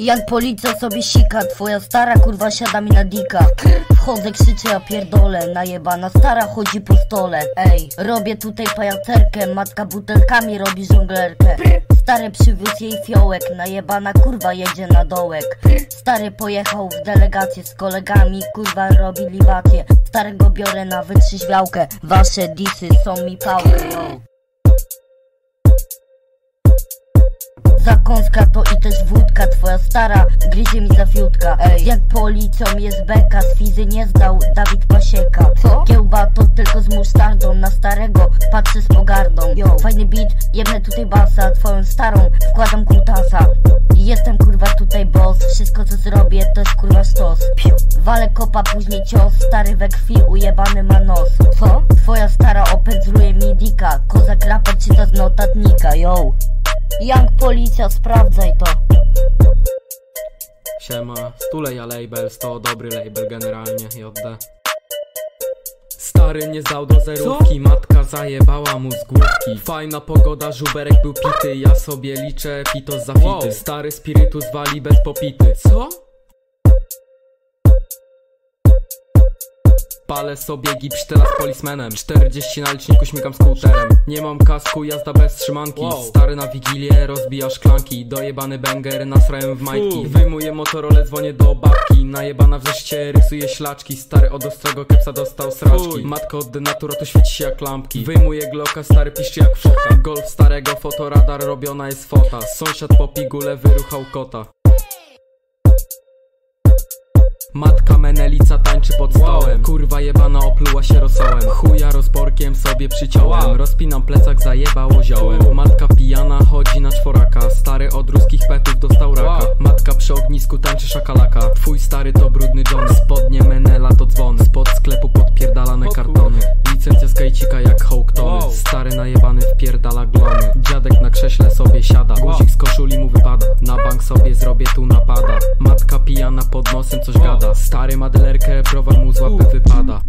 Jak policja sobie sika, twoja stara kurwa siada mi na dika. Wchodzę, krzyczę, ja pierdolę, najebana stara chodzi po stole. Ej, robię tutaj pajacerkę, matka butelkami robi żonglerkę. Stary przywiózł jej fiołek, najebana kurwa jedzie na dołek. Stary pojechał w delegację z kolegami, kurwa robi libację Starego biorę na wytrzyźwiałkę, wasze disy są mi pałkę, yo. Zakąska to i też wódka Twoja stara gryzie mi za fiutka. Ej, jak policją jest beka Z fizy nie zdał Dawid Pasieka. Co? Kiełba to tylko z musztardą Na starego patrzę z pogardą. Yo, fajny beat, jebnę tutaj basa Twoją starą wkładam kutasa. Jestem kurwa tutaj boss Wszystko co zrobię to jest kurwa stos. Piu. Walę kopa, później cios Stary we krwi, ujebany ma nos. Co? Twoja stara opędzluje mi dika Kozak raper czyta z notatnika, yo Young policja, sprawdzaj to. Siema, Stuleja Labels to dobry label generalnie, JD Stary nie zdał do zerówki, matka zajebała mu z główki Fajna pogoda, żuberek był pity, ja sobie liczę pitos za fity Stary spirytus wali bez popity. Co? Palę sobie gipsztela z polismenem. 40 na liczniku śmigam skuterem. Nie mam kasku, jazda bez trzymanki. Stary na wigilię rozbija szklanki. Dojebany banger, nasrają w majtki. Wyjmuję Motorola, dzwonię do babki. Najebana wrzeście, rysuje ślaczki. Stary od ostrego kepsa dostał sraczki. Matka od denatura to świeci się jak lampki. Wyjmuję glocka, stary piszczy jak foka Golf starego, fotoradar robiona jest fota. Sąsiad po pigule wyruchał kota. Matka Menelica tańczy pod stołem się rosołem Chuja rozporkiem sobie przyciąłem. Rozpinam plecak, zajebało ziołem. Matka pijana chodzi na czworaka. Stary od ruskich petów dostał raka. Matka przy ognisku tańczy szakalaka. Twój stary to brudny John. Spodnie Menela to dzwon. Spod sklepu podpierdalane kartony. Licencja skajcika jak Houktony Stary najebany wpierdala glony. Dziadek na krześle sobie siada. Guzik z koszuli mu wypada. Na bank sobie zrobię tu napada. Matka pijana pod nosem coś gada. Stary madelerkę, browar mu z łapy wypada